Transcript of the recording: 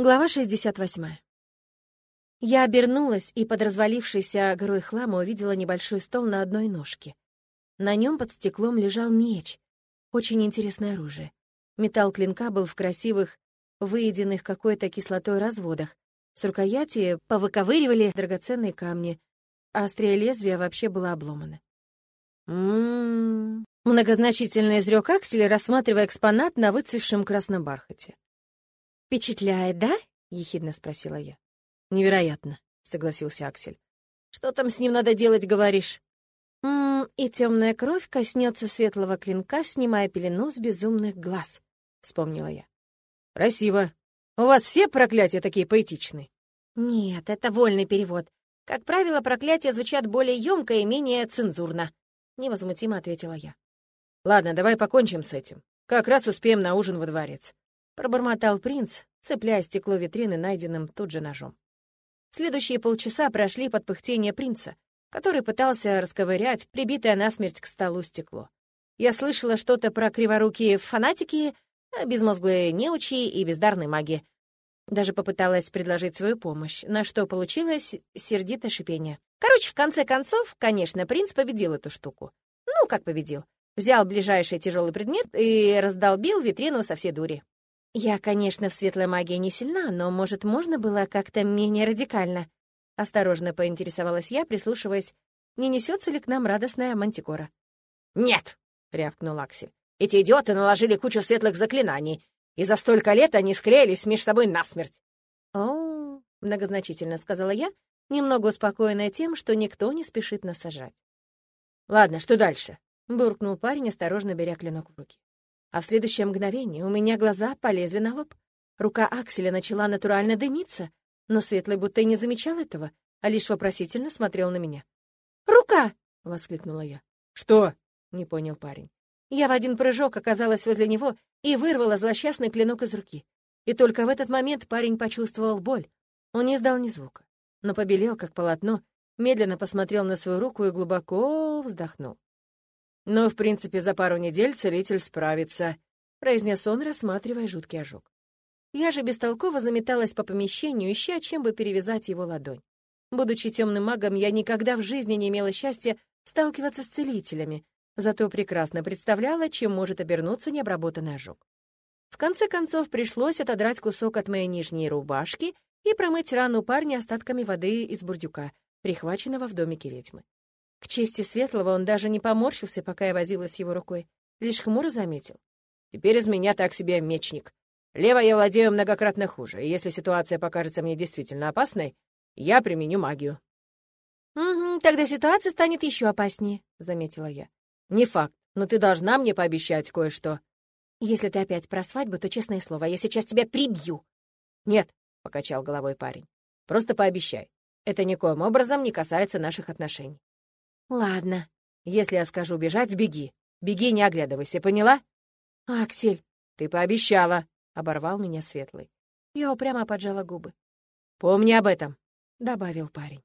Глава 68. Я обернулась и под развалившейся горой хлама увидела небольшой стол на одной ножке. На нем под стеклом лежал меч. Очень интересное оружие. Металл клинка был в красивых, выеденных какой-то кислотой разводах. С рукояти повыковыривали драгоценные камни, а острее лезвия вообще было обломано. «М-м-м», многозначительно изрек Аксель, рассматривая экспонат на выцвевшем красном бархате. «Впечатляет, да?» — ехидно спросила я. «Невероятно», — согласился Аксель. «Что там с ним надо делать, говоришь?» «Ммм, и темная кровь коснется светлого клинка, снимая пелену с безумных глаз», — вспомнила я. «Красиво. У вас все проклятия такие поэтичные?» «Нет, это вольный перевод. Как правило, проклятия звучат более емко и менее цензурно», — невозмутимо ответила я. «Ладно, давай покончим с этим. Как раз успеем на ужин во дворец пробормотал принц, цепляя стекло витрины найденным тут же ножом. Следующие полчаса прошли под пыхтение принца, который пытался расковырять прибитое насмерть к столу стекло. Я слышала что-то про криворукие фанатики, безмозглые неучи и бездарные маги. Даже попыталась предложить свою помощь, на что получилось сердитое шипение. Короче, в конце концов, конечно, принц победил эту штуку. Ну, как победил? Взял ближайший тяжелый предмет и раздолбил витрину со всей дури. Я, конечно, в светлой магии не сильна, но, может, можно было как-то менее радикально? Осторожно поинтересовалась я, прислушиваясь, не несется ли к нам радостная мантикора. «Нет!» — рявкнул Аксель. «Эти идиоты наложили кучу светлых заклинаний, и за столько лет они склеились между собой насмерть». «О, — многозначительно сказала я, немного успокоенная тем, что никто не спешит нас сажать. «Ладно, что дальше?» — буркнул парень, осторожно беря клинок в руки. А в следующее мгновение у меня глаза полезли на лоб. Рука Акселя начала натурально дымиться, но Светлый будто и не замечал этого, а лишь вопросительно смотрел на меня. «Рука!» — воскликнула я. «Что?» — не понял парень. Я в один прыжок оказалась возле него и вырвала злосчастный клинок из руки. И только в этот момент парень почувствовал боль. Он не издал ни звука, но побелел, как полотно, медленно посмотрел на свою руку и глубоко вздохнул. «Но, в принципе, за пару недель целитель справится», — произнес он, рассматривая жуткий ожог. Я же бестолково заметалась по помещению, ища, чем бы перевязать его ладонь. Будучи темным магом, я никогда в жизни не имела счастья сталкиваться с целителями, зато прекрасно представляла, чем может обернуться необработанный ожог. В конце концов, пришлось отодрать кусок от моей нижней рубашки и промыть рану парня остатками воды из бурдюка, прихваченного в домике ведьмы. К чести Светлого он даже не поморщился, пока я возилась его рукой, лишь хмуро заметил. «Теперь из меня так себе мечник. Лево я владею многократно хуже, и если ситуация покажется мне действительно опасной, я применю магию». «Угу, тогда ситуация станет еще опаснее», — заметила я. «Не факт, но ты должна мне пообещать кое-что». «Если ты опять про свадьбу, то, честное слово, я сейчас тебя прибью». «Нет», — покачал головой парень, — «просто пообещай. Это никоим образом не касается наших отношений». «Ладно. Если я скажу бежать, беги. Беги, не оглядывайся, поняла?» «Аксель!» «Ты пообещала!» — оборвал меня Светлый. Я упрямо поджала губы. «Помни об этом!» — добавил парень.